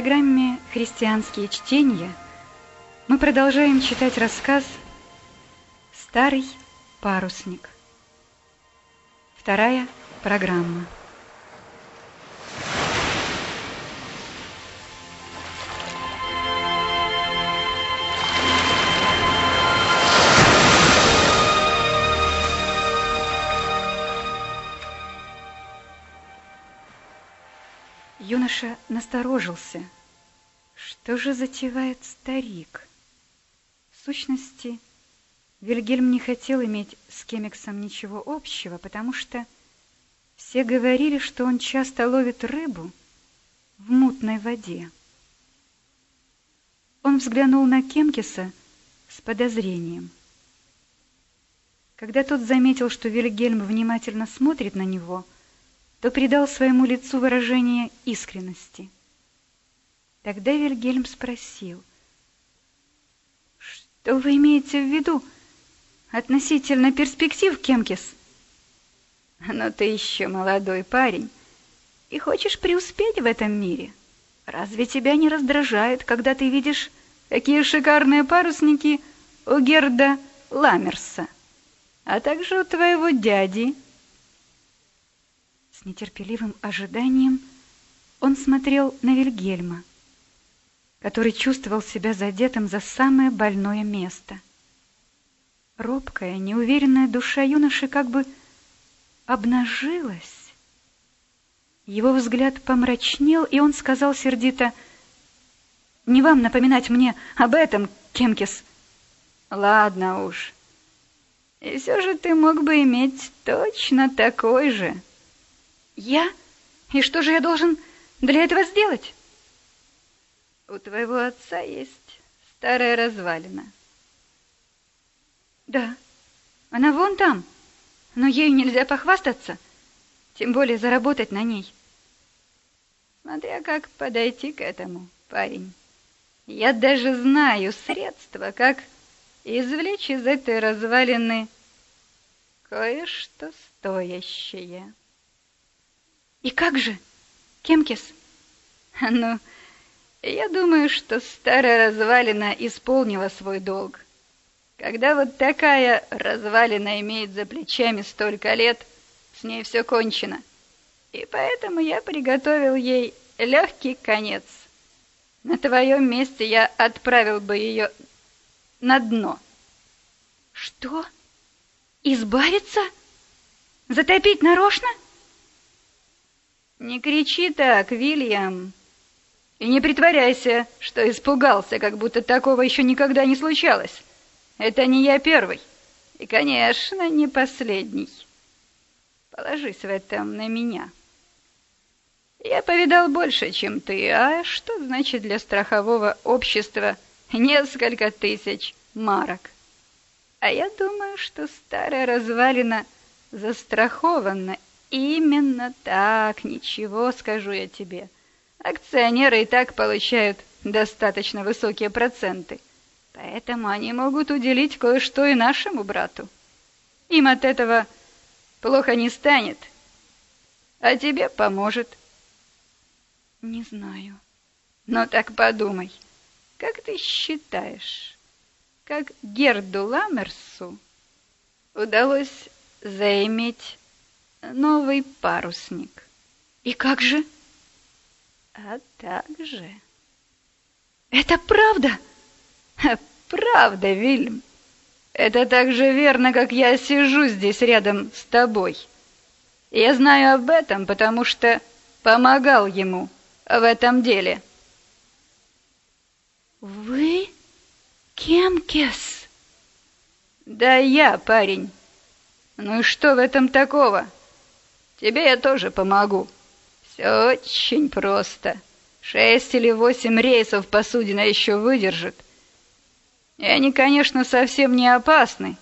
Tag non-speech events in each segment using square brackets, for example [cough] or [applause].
программе «Христианские чтения» мы продолжаем читать рассказ «Старый парусник». Вторая программа. Юноша насторожился. Что же затевает старик? В сущности, Вильгельм не хотел иметь с Кемиксом ничего общего, потому что все говорили, что он часто ловит рыбу в мутной воде. Он взглянул на Кемкиса с подозрением. Когда тот заметил, что Вильгельм внимательно смотрит на него, — то придал своему лицу выражение искренности. Тогда Вильгельм спросил, «Что вы имеете в виду относительно перспектив, Кемкис?» «Но ты еще молодой парень и хочешь преуспеть в этом мире. Разве тебя не раздражает, когда ты видишь, какие шикарные парусники у Герда Ламерса, а также у твоего дяди?» С нетерпеливым ожиданием он смотрел на Вильгельма, который чувствовал себя задетым за самое больное место. Робкая, неуверенная душа юноши как бы обнажилась. Его взгляд помрачнел, и он сказал сердито, «Не вам напоминать мне об этом, Кемкис». «Ладно уж. И все же ты мог бы иметь точно такой же». Я? И что же я должен для этого сделать? У твоего отца есть старая развалина. Да, она вон там, но ею нельзя похвастаться, тем более заработать на ней. Смотря как подойти к этому, парень. Я даже знаю средства, как извлечь из этой развалины кое-что стоящее. И как же, Кемкис? [laughs] Ну, я думаю, что старая развалина исполнила свой долг. Когда вот такая развалина имеет за плечами столько лет, с ней все кончено. И поэтому я приготовил ей легкий конец. На твоем месте я отправил бы ее на дно. Что? Избавиться? Затопить нарочно? — «Не кричи так, Вильям, и не притворяйся, что испугался, как будто такого еще никогда не случалось. Это не я первый, и, конечно, не последний. Положись в этом на меня». Я повидал больше, чем ты, а что значит для страхового общества несколько тысяч марок? А я думаю, что старая развалина застрахована Именно так, ничего скажу я тебе. Акционеры и так получают достаточно высокие проценты, поэтому они могут уделить кое-что и нашему брату. Им от этого плохо не станет, а тебе поможет. Не знаю. Но так подумай, как ты считаешь, как Герду Ламерсу удалось заиметь новый парусник. И как же? А так же. Это правда? Правда, Вильм. Это так же верно, как я сижу здесь рядом с тобой. Я знаю об этом, потому что помогал ему в этом деле. Вы Кемкес? Да я, парень. Ну и что в этом такого? — Тебе я тоже помогу. Все очень просто. Шесть или восемь рейсов посудина еще выдержит. И они, конечно, совсем не опасны.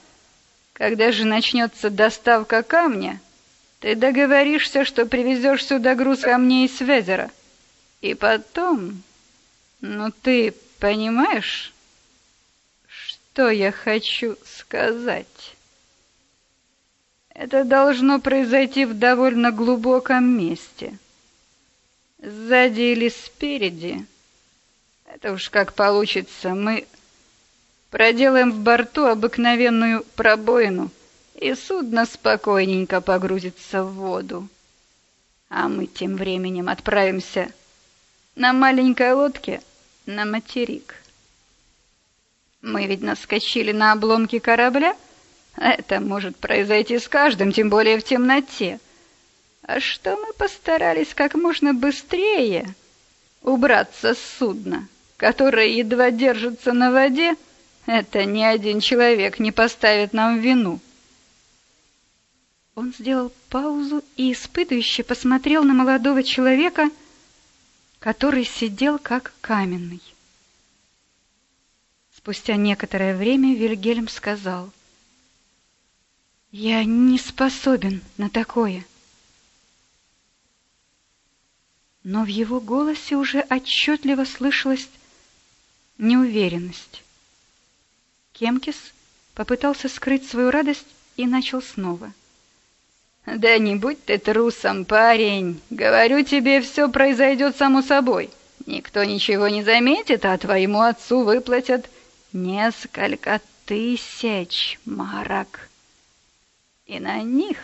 Когда же начнется доставка камня, ты договоришься, что привезешь сюда груз камней из Везера. И потом... Ну, ты понимаешь, что я хочу сказать?» Это должно произойти в довольно глубоком месте. Сзади или спереди Это уж как получится. Мы проделаем в борту обыкновенную пробоину, и судно спокойненько погрузится в воду. А мы тем временем отправимся на маленькой лодке на материк. Мы ведь наскочили на обломки корабля. Это может произойти с каждым, тем более в темноте. А что мы постарались как можно быстрее убраться с судна, которое едва держится на воде, это ни один человек не поставит нам вину. Он сделал паузу и испытующе посмотрел на молодого человека, который сидел как каменный. Спустя некоторое время Вильгельм сказал: "Я не способен на такое". Но в его голосе уже отчетливо слышалась неуверенность. Кемкис попытался скрыть свою радость и начал снова. Да не будь ты трусом, парень. Говорю тебе, все произойдет само собой. Никто ничего не заметит, а твоему отцу выплатят несколько тысяч марок. И на них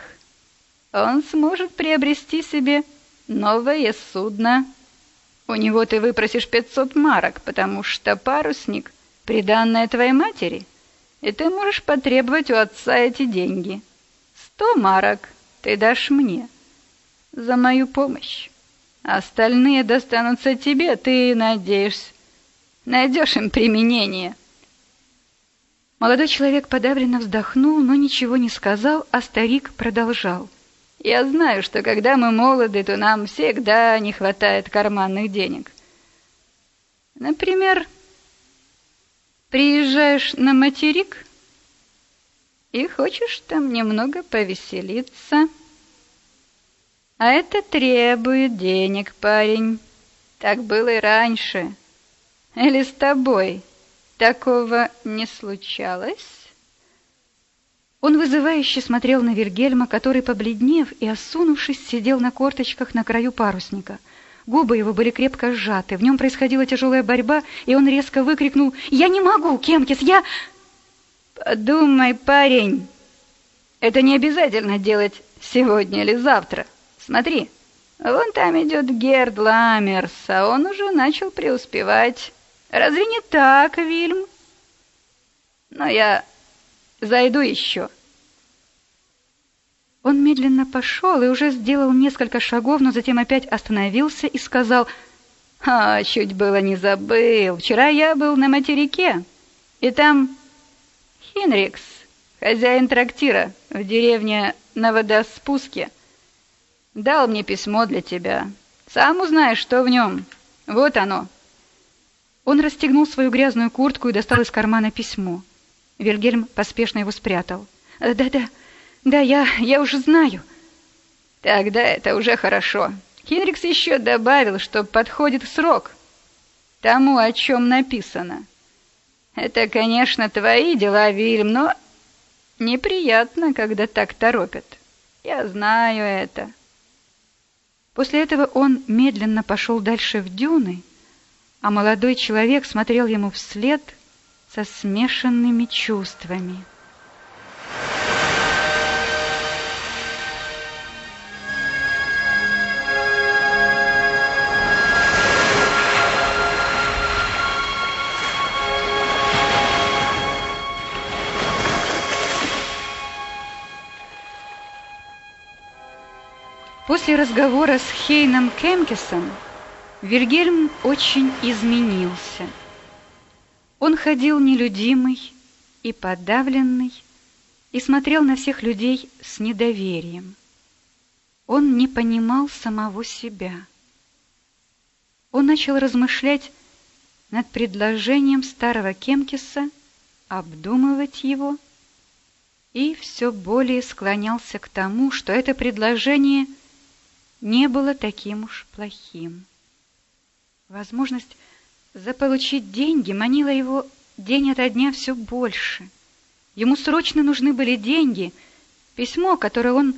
он сможет приобрести себе новое судно. У него ты выпросишь пятьсот марок, потому что парусник — приданное твоей матери, и ты можешь потребовать у отца эти деньги. Сто марок ты дашь мне за мою помощь. Остальные достанутся тебе, ты, надеешься, найдешь им применение. Молодой человек подавленно вздохнул, но ничего не сказал, а старик продолжал. Я знаю, что когда мы молоды, то нам всегда не хватает карманных денег. Например, приезжаешь на материк и хочешь там немного повеселиться. А это требует денег, парень. Так было и раньше. Или с тобой такого не случалось? Он вызывающе смотрел на Вильгельма, который, побледнев и осунувшись, сидел на корточках на краю парусника. Губы его были крепко сжаты, в нем происходила тяжелая борьба, и он резко выкрикнул «Я не могу, Кемкис, я...» Подумай, парень, это не обязательно делать сегодня или завтра. Смотри, вон там идет Герд Ламерс, а он уже начал преуспевать. Разве не так, Вильм? Но я зайду еще. Он медленно пошел и уже сделал несколько шагов, но затем опять остановился и сказал: "А, чуть было не забыл. Вчера я был на материке, и там Хенрикс, хозяин трактира в деревне на водоспуске, дал мне письмо для тебя. Сам узнаешь, что в нем. Вот оно. Он расстегнул свою грязную куртку и достал из кармана письмо. Вильгельм поспешно его спрятал. «Да-да, да, я, я уже знаю». «Тогда это уже хорошо. Хенрикс еще добавил, что подходит срок тому, о чем написано. Это, конечно, твои дела, Вильм, но неприятно, когда так торопят. Я знаю это. После этого он медленно пошел дальше в дюны, а молодой человек смотрел ему вслед со смешанными чувствами. После разговора с Хейном Кемкисом Вильгельм очень изменился. Он ходил нелюдимый и подавленный и смотрел на всех людей с недоверием. Он не понимал самого себя. Он начал размышлять над предложением старого Кемкиса, обдумывать его и все более склонялся к тому, что это предложение – не было таким уж плохим. Возможность заполучить деньги манила его день ото дня все больше. Ему срочно нужны были деньги. Письмо, которое он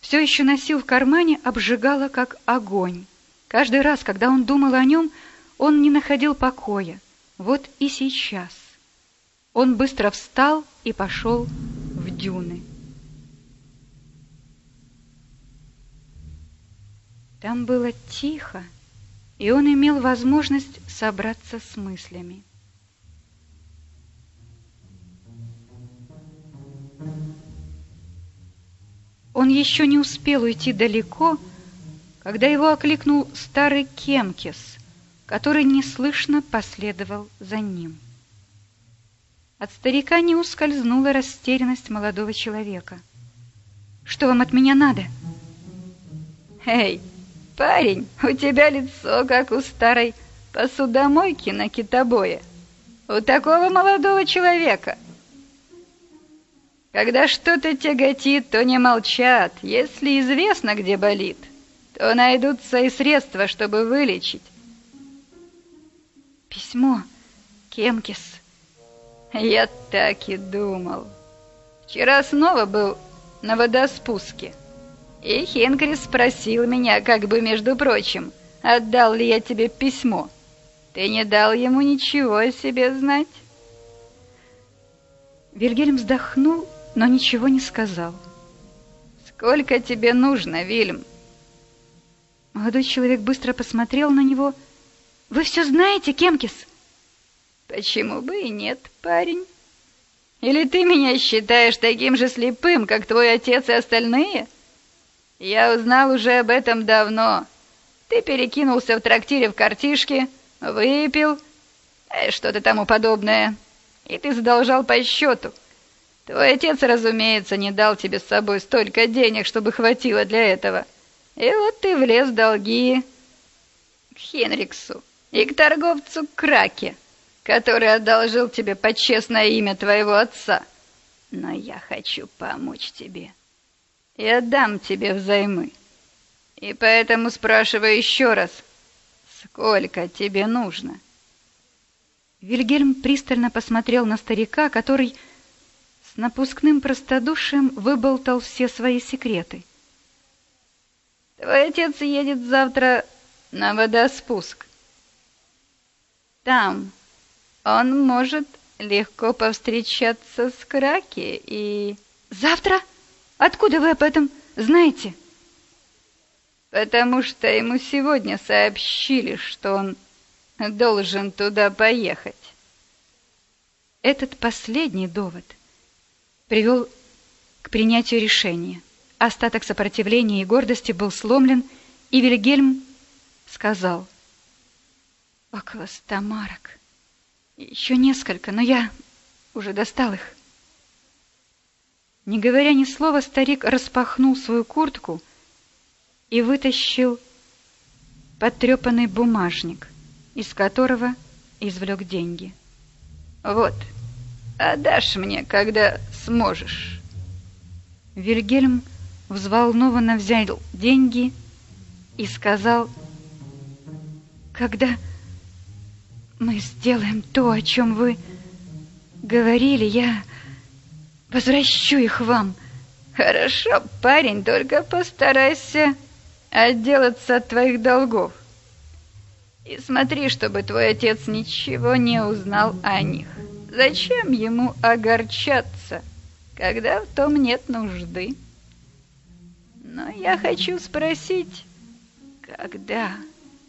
все еще носил в кармане, обжигало как огонь. Каждый раз, когда он думал о нем, он не находил покоя. Вот и сейчас. Он быстро встал и пошел в дюны. Там было тихо, и он имел возможность собраться с мыслями. Он еще не успел уйти далеко, когда его окликнул старый Кемкис, который неслышно последовал за ним. От старика не ускользнула растерянность молодого человека. «Что вам от меня надо?» «Эй, парень, у тебя лицо, как у старой посудомойки на китобое. У такого молодого человека когда что-то тяготит, то не молчат. Если известно, где болит, то найдутся и средства, чтобы вылечить. Письмо, Кемкис. Я так и думал. Вчера снова был на водоспуске. И Хенкрис спросил меня, как бы, между прочим, отдал ли я тебе письмо. Ты не дал ему ничего о себе знать? Вильгельм вздохнул но ничего не сказал. «Сколько тебе нужно, Вильм?» Молодой человек быстро посмотрел на него. «Вы все знаете, Кемкис?» «Почему бы и нет, парень? Или ты меня считаешь таким же слепым, как твой отец и остальные? Я узнал уже об этом давно. Ты перекинулся в трактире в картишке, выпил, э, что-то тому подобное, и ты задолжал по счету. Твой отец, разумеется, не дал тебе с собой столько денег, чтобы хватило для этого. И вот ты влез в долги к Хенриксу и к торговцу Краке, который одолжил тебе почестное имя твоего отца. Но я хочу помочь тебе и отдам тебе взаймы. И поэтому спрашиваю еще раз, сколько тебе нужно?» Вильгельм пристально посмотрел на старика, который с напускным простодушием выболтал все свои секреты. «Твой отец едет завтра на водоспуск. Там он может легко повстречаться с Краки и...» «Завтра? Откуда вы об этом знаете?» «Потому что ему сегодня сообщили, что он должен туда поехать». Этот последний довод — привел к принятию решения. Остаток сопротивления и гордости был сломлен, и Вильгельм сказал, «Около ста марок. Еще несколько, но я уже достал их». Не говоря ни слова, старик распахнул свою куртку и вытащил потрепанный бумажник, из которого извлек деньги. «Вот», Отдашь мне, когда сможешь. Вильгельм взволнованно взял деньги и сказал, «Когда мы сделаем то, о чем вы говорили, я возвращу их вам». «Хорошо, парень, только постарайся отделаться от твоих долгов. И смотри, чтобы твой отец ничего не узнал о них». Зачем ему огорчаться, когда в том нет нужды? Но я хочу спросить, когда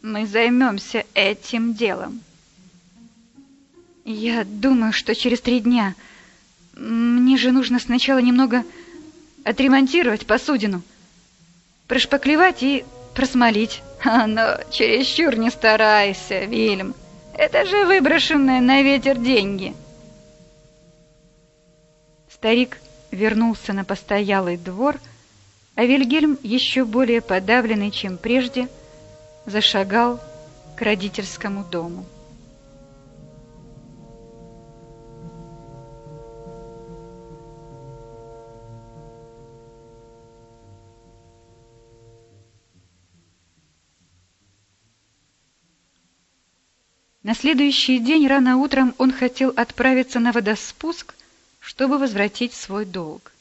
мы займемся этим делом? Я думаю, что через три дня. Мне же нужно сначала немного отремонтировать посудину, прошпаклевать и просмолить. [laughs] А, но чересчур не старайся, Вильм. Это же выброшенные на ветер деньги. Старик вернулся на постоялый двор, а Вильгельм, еще более подавленный, чем прежде, зашагал к родительскому дому. На следующий день рано утром он хотел отправиться на водоспуск, чтобы возвратить свой долг.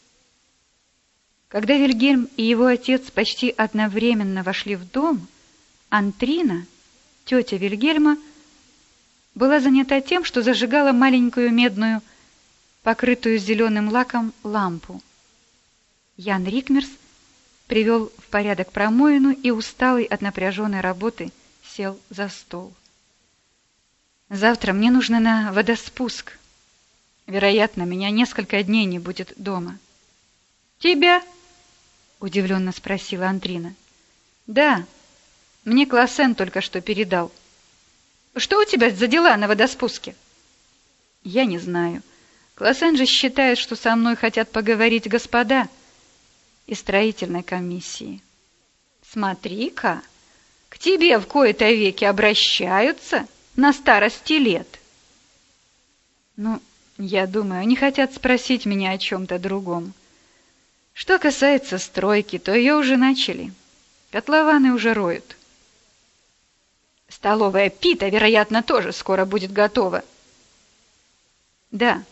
Когда Вильгельм и его отец почти одновременно вошли в дом, Антрина, тетя Вильгельма, была занята тем, что зажигала маленькую медную, покрытую зеленым лаком, лампу. Ян Рикмерс привел в порядок промоину и, усталый от напряженной работы, сел за стол. «Завтра мне нужно на водоспуск. Вероятно, меня несколько дней не будет дома». «Тебя?» — удивленно спросила Антрина. «Да, мне Классен только что передал». «Что у тебя за дела на водоспуске?» «Я не знаю. Классен же считает, что со мной хотят поговорить господа из строительной комиссии». «Смотри-ка, к тебе в кои-то веки обращаются на старости лет». «Ну, я думаю, они хотят спросить меня о чем-то другом». Что касается стройки, то ее уже начали. Котлованы уже роют. Столовая Пита, вероятно, тоже скоро будет готова. Да,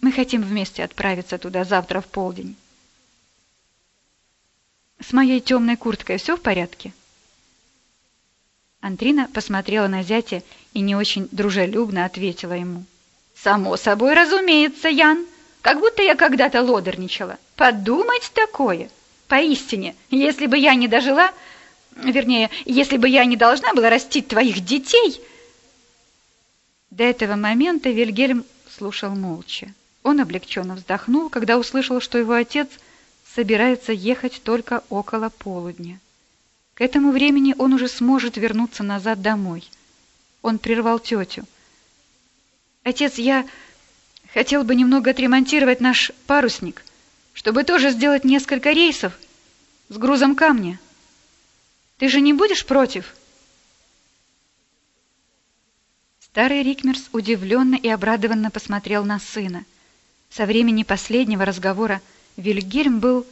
мы хотим вместе отправиться туда завтра в полдень. С моей темной курткой все в порядке? Антрина посмотрела на зятя и не очень дружелюбно ответила ему. «Само собой разумеется, Ян как будто я когда-то лодерничала. Подумать такое! Поистине, если бы я не дожила, вернее, если бы я не должна была растить твоих детей... До этого момента Вильгельм слушал молча. Он облегченно вздохнул, когда услышал, что его отец собирается ехать только около полудня. К этому времени он уже сможет вернуться назад домой. Он прервал тетю. «Отец, я...» Хотел бы немного отремонтировать наш парусник, чтобы тоже сделать несколько рейсов с грузом камня. Ты же не будешь против?» Старый Рикмерс удивленно и обрадованно посмотрел на сына. Со времени последнего разговора Вильгельм был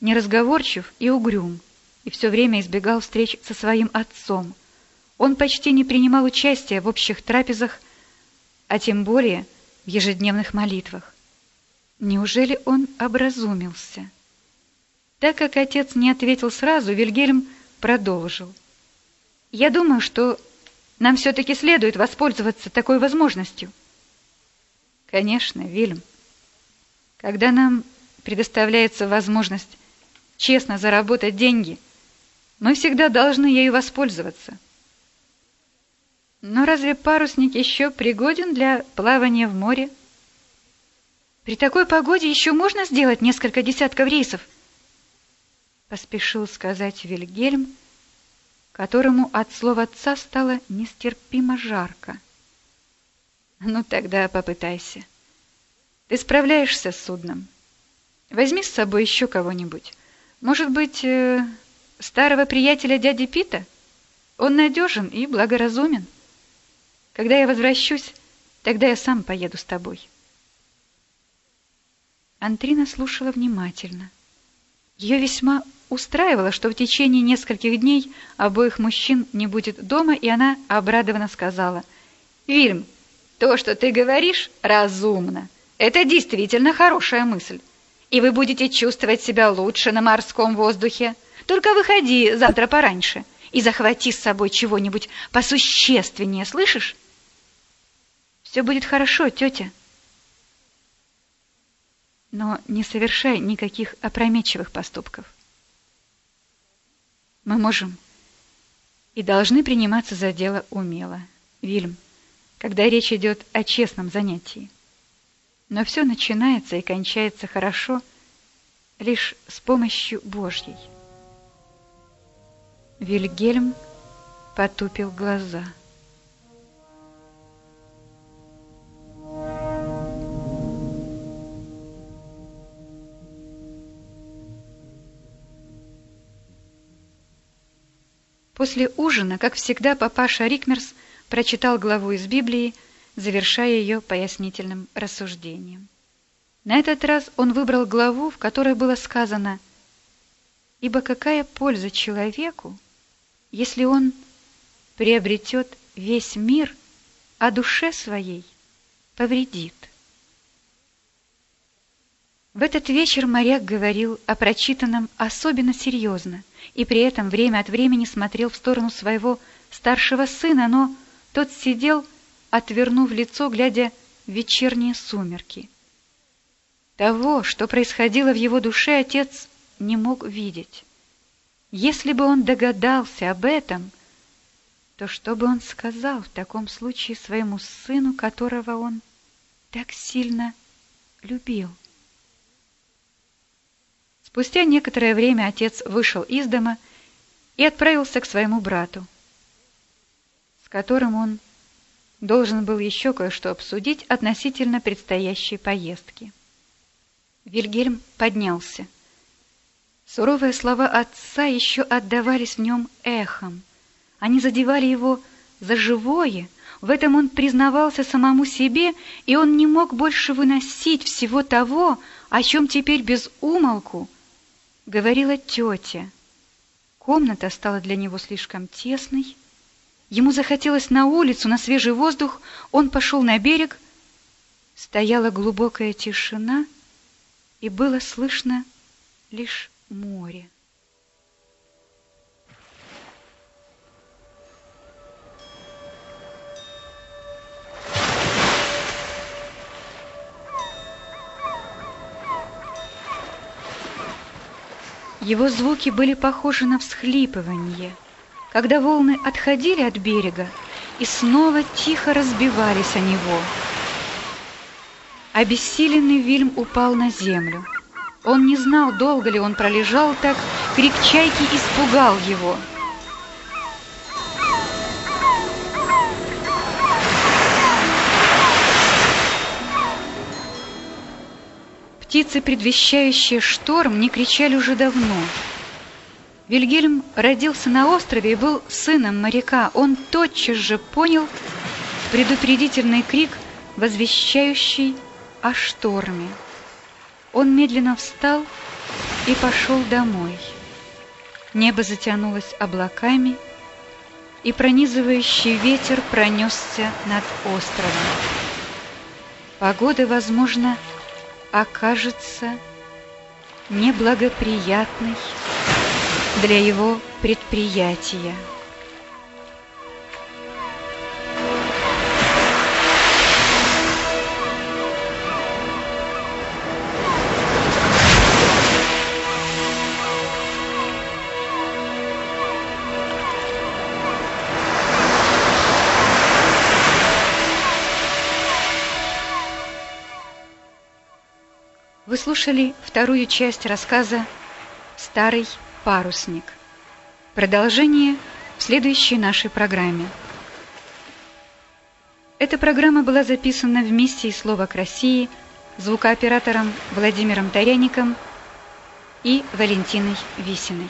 неразговорчив и угрюм, и все время избегал встреч со своим отцом. Он почти не принимал участия в общих трапезах, а тем более в ежедневных молитвах. Неужели он образумился? Так как отец не ответил сразу, Вильгельм продолжил. «Я думаю, что нам все-таки следует воспользоваться такой возможностью». «Конечно, Вильм. Когда нам предоставляется возможность честно заработать деньги, мы всегда должны ею воспользоваться. Но разве парусник еще пригоден для плавания в море? При такой погоде еще можно сделать несколько десятков рейсов, поспешил сказать Вильгельм, которому от слова отца стало нестерпимо жарко. Ну тогда попытайся. Ты справляешься с судном. Возьми с собой еще кого-нибудь. Может быть, э, старого приятеля дяди Пита? Он надежен и благоразумен. Когда я возвращусь, тогда я сам поеду с тобой. Антрина слушала внимательно. Ее весьма устраивало, что в течение нескольких дней обоих мужчин не будет дома, и она обрадованно сказала, «Вильм, то, что ты говоришь, разумно. Это действительно хорошая мысль. И вы будете чувствовать себя лучше на морском воздухе. Только выходи завтра пораньше и захвати с собой чего-нибудь посущественнее, слышишь?» Все будет хорошо, тетя. Но не совершай никаких опрометчивых поступков. Мы можем и должны приниматься за дело умело, Вильм, когда речь идет о честном занятии. Но все начинается и кончается хорошо лишь с помощью Божьей. Вильгельм потупил глаза. После ужина, как всегда, папаша Рикмерс прочитал главу из Библии, завершая ее пояснительным рассуждением. На этот раз он выбрал главу, в которой было сказано «Ибо какая польза человеку, если он приобретет весь мир, а душе своей повредит?» В этот вечер моряк говорил о прочитанном особенно серьезно и при этом время от времени смотрел в сторону своего старшего сына, но тот сидел, отвернув лицо, глядя в вечерние сумерки. Того, что происходило в его душе, отец не мог видеть. Если бы он догадался об этом, то что бы он сказал в таком случае своему сыну, которого он так сильно любил? Спустя некоторое время отец вышел из дома и отправился к своему брату, с которым он должен был еще кое-что обсудить относительно предстоящей поездки. Вильгельм поднялся. Суровые слова отца еще отдавались в нем эхом. Они задевали его за живое, в этом он признавался самому себе, и он не мог больше выносить всего того, о чем теперь без умолку говорила тетя. Комната стала для него слишком тесной. Ему захотелось на улицу, на свежий воздух. Он пошел на берег. Стояла глубокая тишина, и было слышно лишь море. Его звуки были похожи на всхлипывание, когда волны отходили от берега и снова тихо разбивались о него. Обессиленный Вильм упал на землю. Он не знал, долго ли он пролежал так, крик чайки испугал его. Птицы, предвещающие шторм, не кричали уже давно. Вильгельм родился на острове и был сыном моряка. Он тотчас же понял предупредительный крик, возвещающий о шторме. Он медленно встал и пошел домой. Небо затянулось облаками, и пронизывающий ветер пронесся над островом. Погода, возможно, окажется неблагоприятной для его предприятия. Вы слушали вторую часть рассказа «Старый парусник». Продолжение в следующей нашей программе. Эта программа была записана вместе из «Слова к России» звукооператором Владимиром Таряником и Валентиной Висиной.